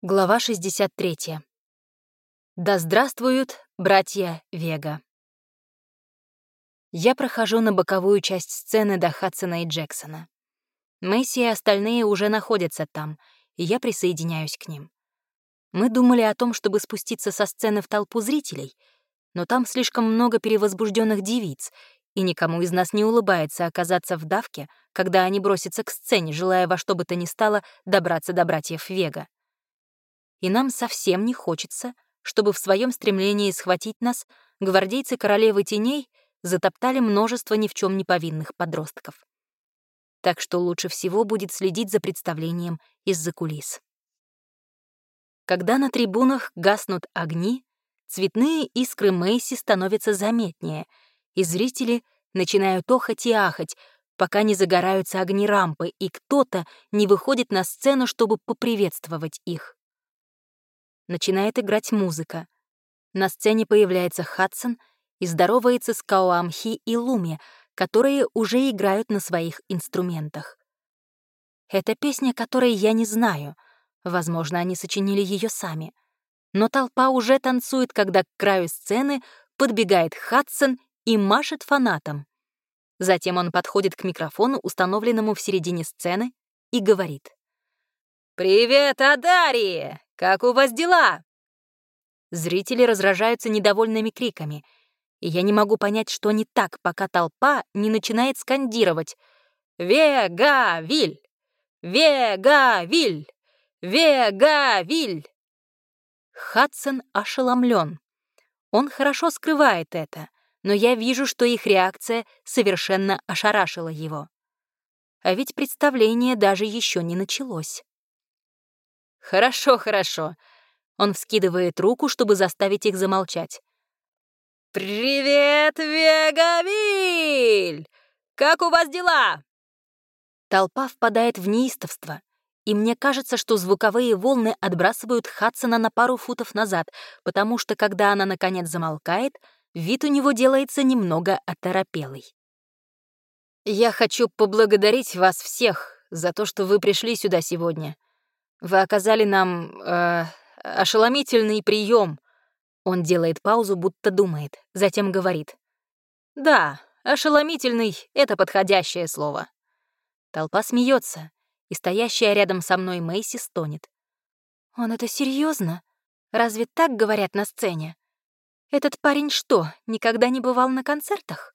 Глава 63. Да здравствуют братья Вега. Я прохожу на боковую часть сцены до Хадсона и Джексона. Мэйси и остальные уже находятся там, и я присоединяюсь к ним. Мы думали о том, чтобы спуститься со сцены в толпу зрителей, но там слишком много перевозбужденных девиц, и никому из нас не улыбается оказаться в давке, когда они бросятся к сцене, желая во что бы то ни стало добраться до братьев Вега и нам совсем не хочется, чтобы в своем стремлении схватить нас гвардейцы королевы теней затоптали множество ни в чем не повинных подростков. Так что лучше всего будет следить за представлением из-за кулис. Когда на трибунах гаснут огни, цветные искры Мэйси становятся заметнее, и зрители начинают охать и ахать, пока не загораются огни рампы, и кто-то не выходит на сцену, чтобы поприветствовать их начинает играть музыка. На сцене появляется Хадсон и здоровается с Каоамхи и Луми, которые уже играют на своих инструментах. Это песня, которой я не знаю. Возможно, они сочинили ее сами. Но толпа уже танцует, когда к краю сцены подбегает Хадсон и машет фанатам. Затем он подходит к микрофону, установленному в середине сцены, и говорит. «Привет, Адария! Как у вас дела?» Зрители разражаются недовольными криками, и я не могу понять, что не так, пока толпа не начинает скандировать «Вега-виль! Вега-виль! Вега-виль!» Хадсон ошеломлен. Он хорошо скрывает это, но я вижу, что их реакция совершенно ошарашила его. А ведь представление даже еще не началось. «Хорошо, хорошо». Он вскидывает руку, чтобы заставить их замолчать. «Привет, Вегавиль! Как у вас дела?» Толпа впадает в неистовство, и мне кажется, что звуковые волны отбрасывают Хадсона на пару футов назад, потому что, когда она наконец замолкает, вид у него делается немного оторопелый. «Я хочу поблагодарить вас всех за то, что вы пришли сюда сегодня», вы оказали нам э, ошеломительный прием. Он делает паузу, будто думает, затем говорит. Да, ошеломительный — это подходящее слово. Толпа смеется, и стоящая рядом со мной Мэйси стонет. Он это серьезно? Разве так говорят на сцене? Этот парень что, никогда не бывал на концертах?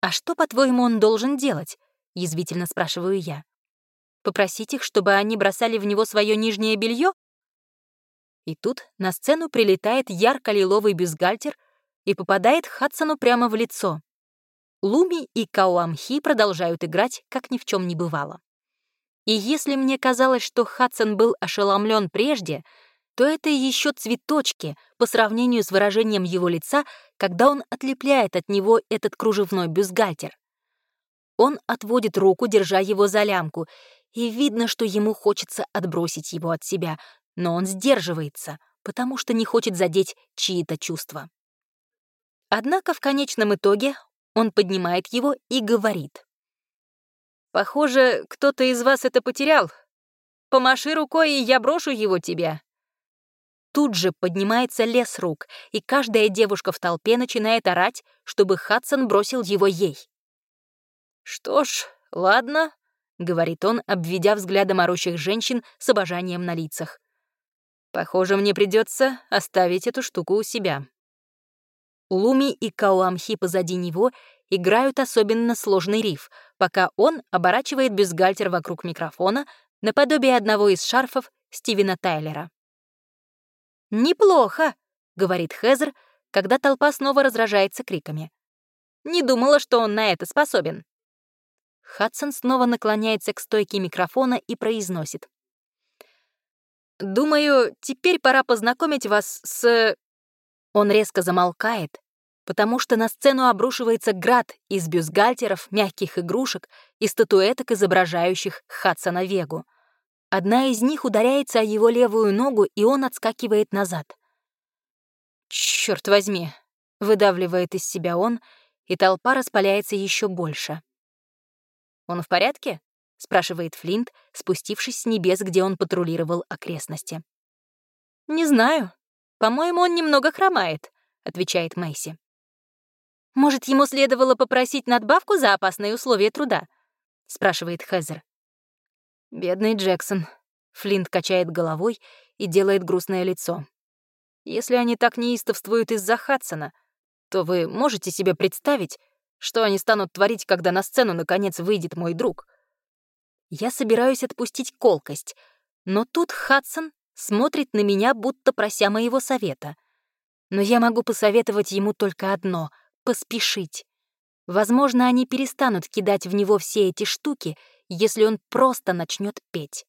А что, по-твоему, он должен делать? Язвительно спрашиваю я. Попросить их, чтобы они бросали в него свое нижнее белье? И тут на сцену прилетает ярко-лиловый бюстгальтер и попадает Хадсону прямо в лицо. Луми и Кауамхи продолжают играть, как ни в чем не бывало. И если мне казалось, что Хадсон был ошеломлен прежде, то это еще цветочки по сравнению с выражением его лица, когда он отлепляет от него этот кружевной бюстгальтер. Он отводит руку, держа его за лямку, и видно, что ему хочется отбросить его от себя, но он сдерживается, потому что не хочет задеть чьи-то чувства. Однако в конечном итоге он поднимает его и говорит. «Похоже, кто-то из вас это потерял. Помаши рукой, и я брошу его тебе». Тут же поднимается лес рук, и каждая девушка в толпе начинает орать, чтобы Хадсон бросил его ей. «Что ж, ладно», — говорит он, обведя взглядом орущих женщин с обожанием на лицах. «Похоже, мне придется оставить эту штуку у себя». Луми и Кауамхи позади него играют особенно сложный риф, пока он оборачивает бюстгальтер вокруг микрофона наподобие одного из шарфов Стивена Тайлера. «Неплохо», — говорит Хезер, когда толпа снова разражается криками. «Не думала, что он на это способен». Хадсон снова наклоняется к стойке микрофона и произносит. «Думаю, теперь пора познакомить вас с...» Он резко замолкает, потому что на сцену обрушивается град из бюстгальтеров, мягких игрушек и статуэток, изображающих Хадсона Вегу. Одна из них ударяется о его левую ногу, и он отскакивает назад. «Чёрт возьми!» — выдавливает из себя он, и толпа распаляется еще больше. «Он в порядке?» — спрашивает Флинт, спустившись с небес, где он патрулировал окрестности. «Не знаю. По-моему, он немного хромает», — отвечает Мэйси. «Может, ему следовало попросить надбавку за опасные условия труда?» — спрашивает Хезер. «Бедный Джексон», — Флинт качает головой и делает грустное лицо. «Если они так неистовствуют из-за Хадсона, то вы можете себе представить, что они станут творить, когда на сцену наконец выйдет мой друг?» Я собираюсь отпустить колкость, но тут Хадсон смотрит на меня, будто прося моего совета. Но я могу посоветовать ему только одно — поспешить. Возможно, они перестанут кидать в него все эти штуки, если он просто начнет петь.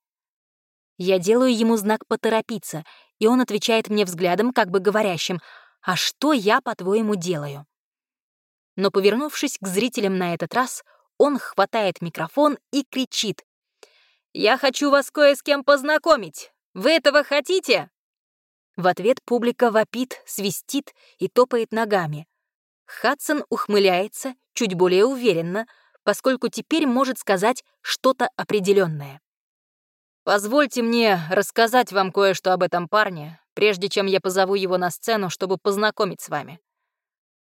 Я делаю ему знак «поторопиться», и он отвечает мне взглядом, как бы говорящим «А что я, по-твоему, делаю?» Но, повернувшись к зрителям на этот раз, он хватает микрофон и кричит «Я хочу вас кое с кем познакомить. Вы этого хотите?» В ответ публика вопит, свистит и топает ногами. Хадсон ухмыляется чуть более уверенно, поскольку теперь может сказать что-то определенное. «Позвольте мне рассказать вам кое-что об этом парне, прежде чем я позову его на сцену, чтобы познакомить с вами».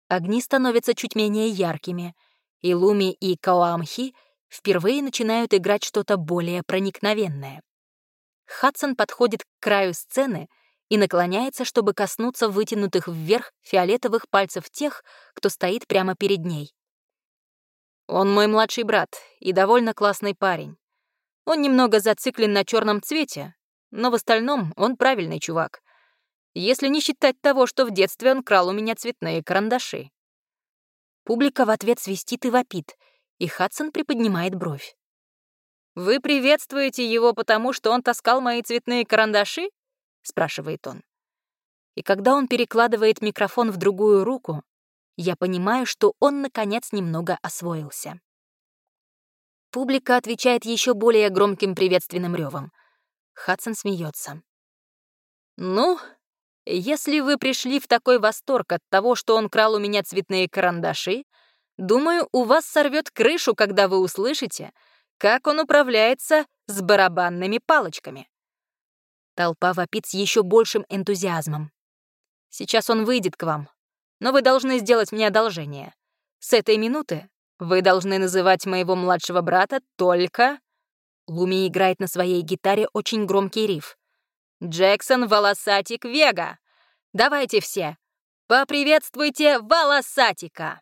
Огни становятся чуть менее яркими, и Луми и Каоамхи впервые начинают играть что-то более проникновенное. Хадсон подходит к краю сцены и наклоняется, чтобы коснуться вытянутых вверх фиолетовых пальцев тех, кто стоит прямо перед ней. «Он мой младший брат и довольно классный парень. Он немного зациклен на черном цвете, но в остальном он правильный чувак. Если не считать того, что в детстве он крал у меня цветные карандаши». Публика в ответ свистит и вопит — и Хадсон приподнимает бровь. «Вы приветствуете его потому, что он таскал мои цветные карандаши?» — спрашивает он. И когда он перекладывает микрофон в другую руку, я понимаю, что он, наконец, немного освоился. Публика отвечает еще более громким приветственным ревом. Хадсон смеется. «Ну, если вы пришли в такой восторг от того, что он крал у меня цветные карандаши, Думаю, у вас сорвет крышу, когда вы услышите, как он управляется с барабанными палочками. Толпа вопит с еще большим энтузиазмом. Сейчас он выйдет к вам, но вы должны сделать мне одолжение. С этой минуты вы должны называть моего младшего брата только... Луми играет на своей гитаре очень громкий риф. «Джексон Волосатик Вега! Давайте все, поприветствуйте Волосатика!»